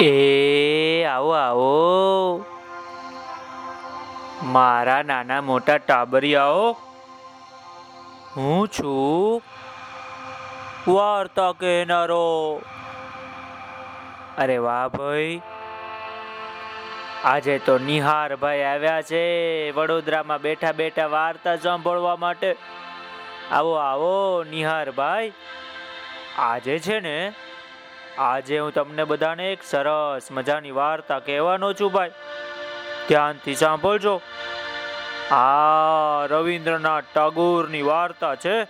એ, આવો આવો. મારા નાના મોટા ટાબરિયાઓ, હું છું વાર્તા કહેનારો. અરે વાહ ભાઈ, આજે તો નિહારભાઈ આવ્યા છે વડોદરામાં બેઠા બેઠા વાર્તા સાંભળવા માટે. આવો આવો નિહારભાઈ આજે છે ને આજે હું તમને બધાને એક સરસ મજાની વાર્તા કહેવાનો છું ભાઈ. ધ્યાનથી સાંભળજો. આ રવિન્દ્રનાથ ટાગોરની વાર્તા છે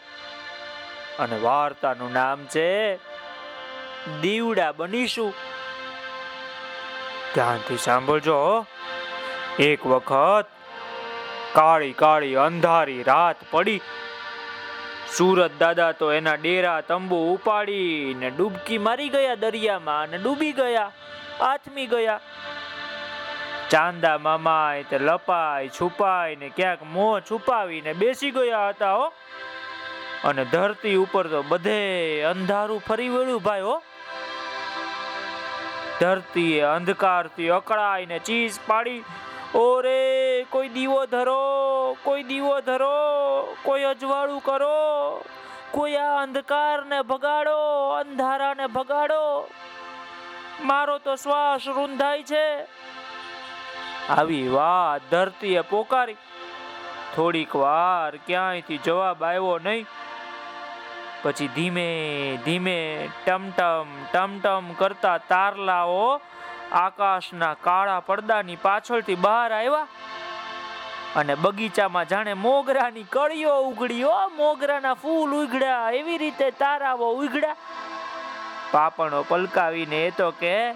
અને વાર્તાનું નામ છે દીવડા બનીશું. ધ્યાનથી સાંભળજો. એક વખત કાળી કાળી અંધારી રાત પડી. સુરત દાદા તો એના ડેરા તંબુ ઉપાડીને ડૂબકી મારી ગયા દરિયામાં અને ડૂબી ગયા, આથમી ગયા. ચાંદા મામા તે લપાઈ, છુપાઈ ને ક્યાંક મોં છુપાવીને બેસી ગયા હતા હો. અને ધરતી ઉપર તો બધે અંધારું ફરી વળ્યું ભાઈ હો. ધરતીએ અંધકારથી અકળાઈને ચીસ પાડી, ઓરે કોઈ દીવો ધરો, કોઈ દીવો ધરો, કોઈ અજવાળું કરો, કોઈ આ અંધકારને ભગાડો, અંધારાને ભગાડો. મારો તો શ્વાસ રૂંધાય છે. આવી વાત ધરતીએ પોકારી. થોડીક વાર ક્યાંયથી જવાબ આવ્યો નહીં. પછી ધીમે ધીમે ટમટમ ટમટમ કરતા તારલાઓ આકાશના કાળા પડદાની પાછળથી બહાર આવ્યા. અને બગીચામાં જાણે મોગરાની કળીઓ ઉગડી, હો, મોગરાના ફૂલ ઉગડ્યા, એવી રીતે તારાઓ ઉગડ્યા. પાપણો પલકાવીને એ તો કે,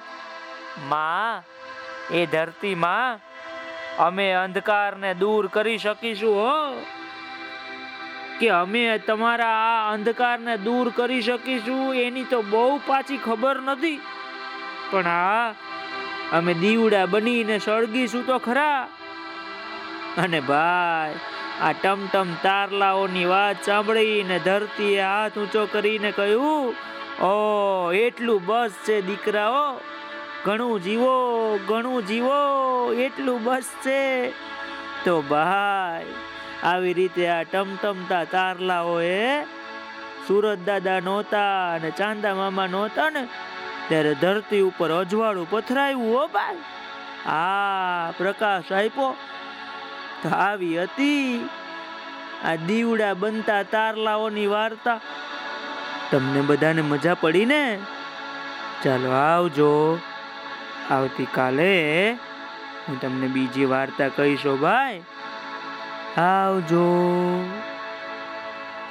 માં, એ ધરતીમાં અમે અંધકારને દૂર કરી શકીશું, હો. કે અમે તમારા આ અંધકારને દૂર કરી શકીશું, એની તો બહુ પાછી ખબર નથી. પણ હા, અમે દીવડા બનીને સળગીશું તો ખરા. અને ભાઈ, આ ટમટમ તારલાઓની વાત સાંભળીને ધરતીએ હાથ ઊંચો કરીને કહ્યું, ઓ, એટલું બસ છે દીકરાઓ, ઘણું જીવો ઘણું જીવો, એટલું બસ છે. તો ભાઈ, આવી રીતે આ ટમટમતા તારલાઓએ સુરત દાદા નહોતા અને ચાંદા મામા નહોતા ને ત્યારે ધરતી ઉપર અજવાળું પથરાયું હો ભાઈ, આ પ્રકાશ આપ્યો તો આવી હતી. આ દીવડા બનતા તારલાઓની વાર્તા. તમને બધાને મજા પડી ને ચાલો આવજો. આવતીકાલે હું તમને બીજી વાર્તા કહીશો, ભાઈ. આવજો.